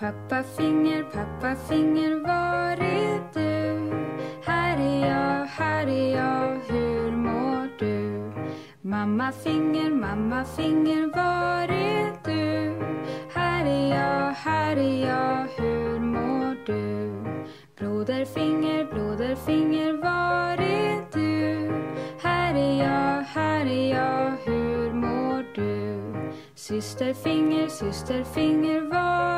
Pappa finger, pappa finger, var är du? Här är jag, här är jag, hur mår du? Mamma finger, mamma finger, var är du? Här är jag, här är jag, hur mår du? Broder finger, broder finger, var är du? Här är jag, här är jag, hur mår du? Syster finger, syster finger, var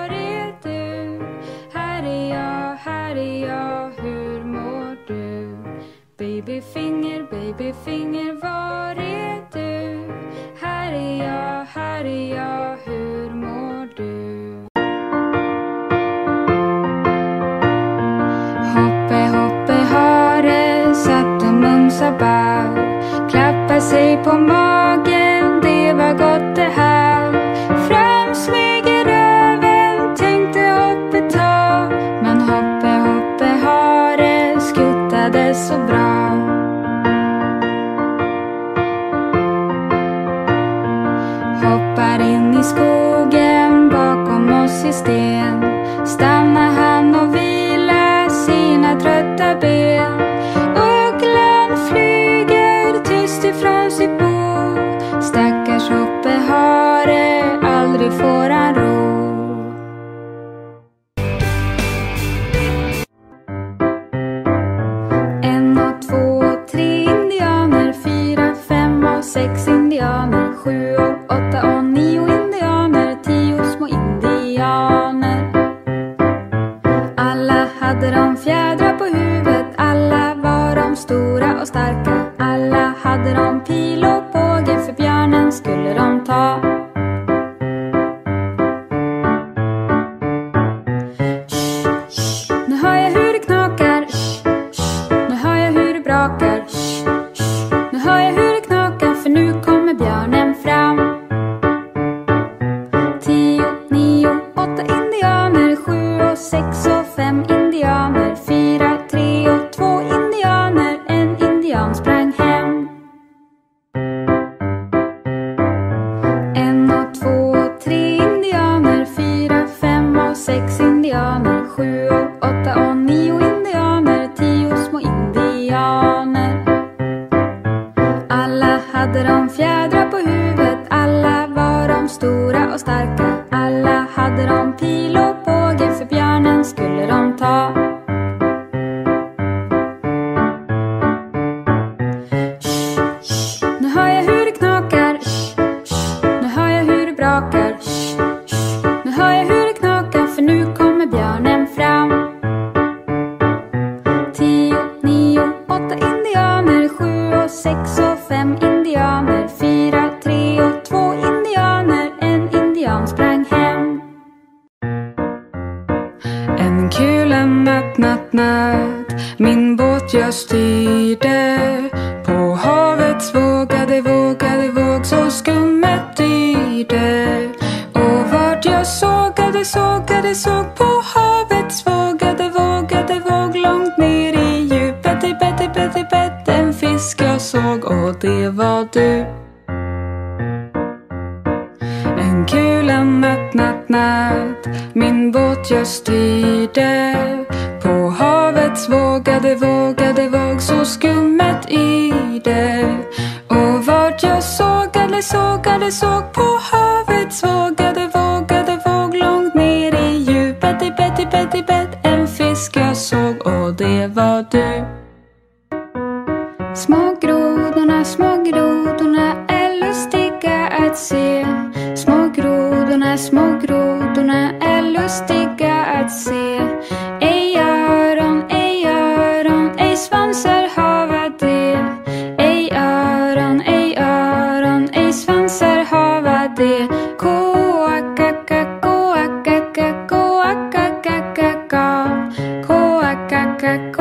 finger, var är du? Här är jag, här är jag, skogen bakom oss i sten. Stannar han och vilar sina trötta ben. Ugglan flyger tyst ifrån sitt bo. Stackars Hoppe hare, aldrig får En kula natt, natt, natt. Min båt jag styrde. På havets vågade, vågade våg Så skummet yrde Och vart jag sågade, sågade, såg På havets vågade, vågade våg. Långt ner i djupet, i bett, i bett, i bett En fisk jag såg. Och det var du. Natt, natt, natt. Min båt jag styrde På havets vågade, vågade våg Så skummet yrde Och vart jag sågade, sågade, såg På havets vågade, vågade våg Långt ner i djupet, i bett, i bett, i bett. En fisk jag såg och det var du. Små grodorna, små grodorna är lustiga att se. Små grodorna, är lustiga att se. Ej öron, ej öron, ej svansar hava det. Ej öron, ej öron, ej svansar hava det. Koakaka, koakaka, koakakakaka. Koakaka, koakaka,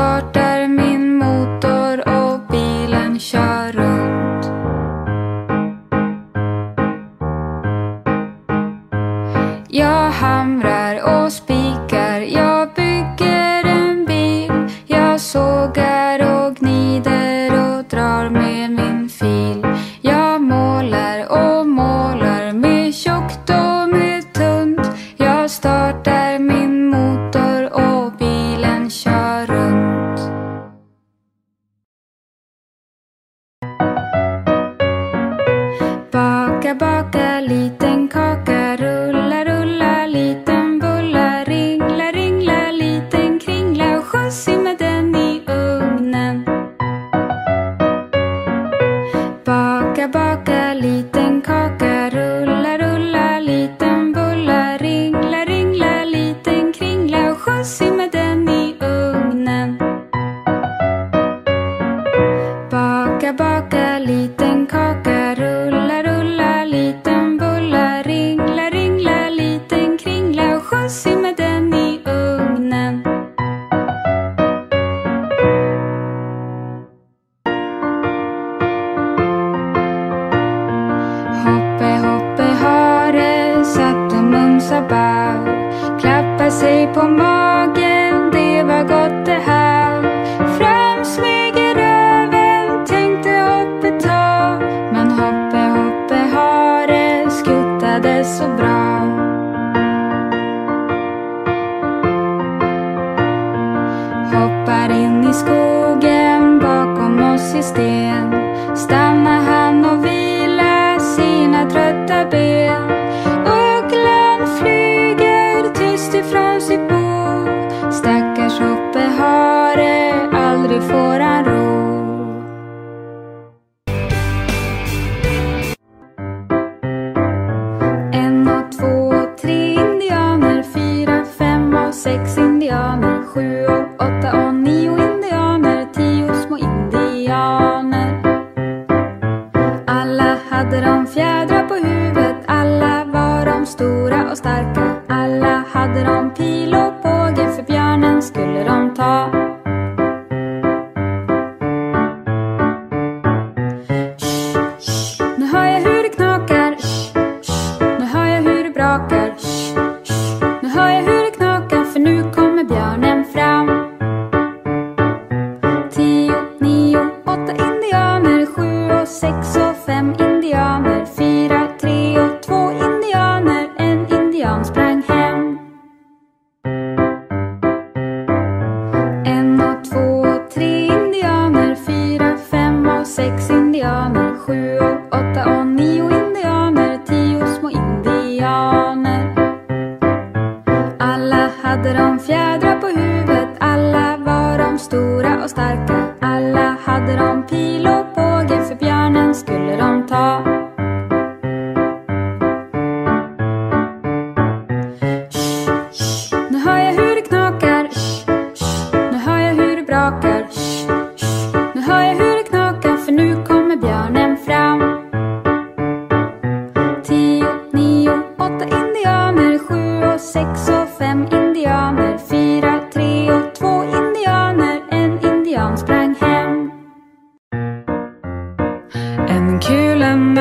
startar min motor och bilen kör runt. Jag hamrar och spikar, jag bygger en bil. Jag sågar och gnider och drar med min fil. Jag målar och målar med tjockt och med tunt. Jag startar på magen, det var gott det här. Fram smyger röven, tänkte hoppet ta. Men hoppe hoppe hare skuttade så bra. Hoppar in i skogen bakom oss i sten får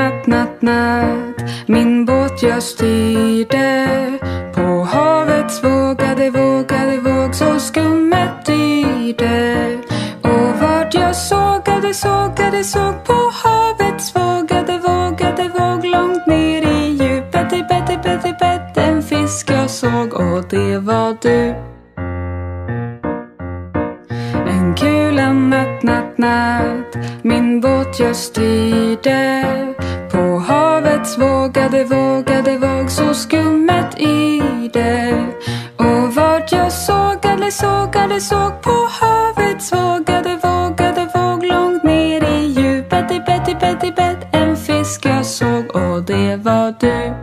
natt, natt, natt Min båt jag styrde På havets vågade, vågade våg Så skummet dyrde Och vart jag sågade, sågade, såg På havets vågade, vågade våg. Långt ner i djupet, i bett, i bett, i bett. En fisk jag såg och det var du. En kula natt, natt, natt Min båt jag styrde vågade, vågade, våg så skummet i det. Och vart jag såg, sågade, såg på havet svagade, vågade, våg långt ner i djupet, i bett, i bett, i bett. En fisk jag såg och det var du.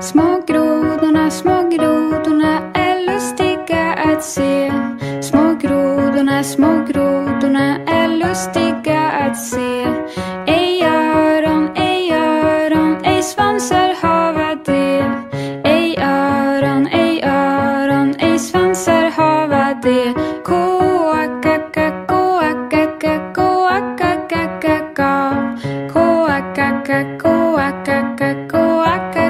Små grodorna, små grodorna är lustiga att se. Små grodorna, små grodorna är lustiga att se. kakak kakak